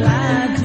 like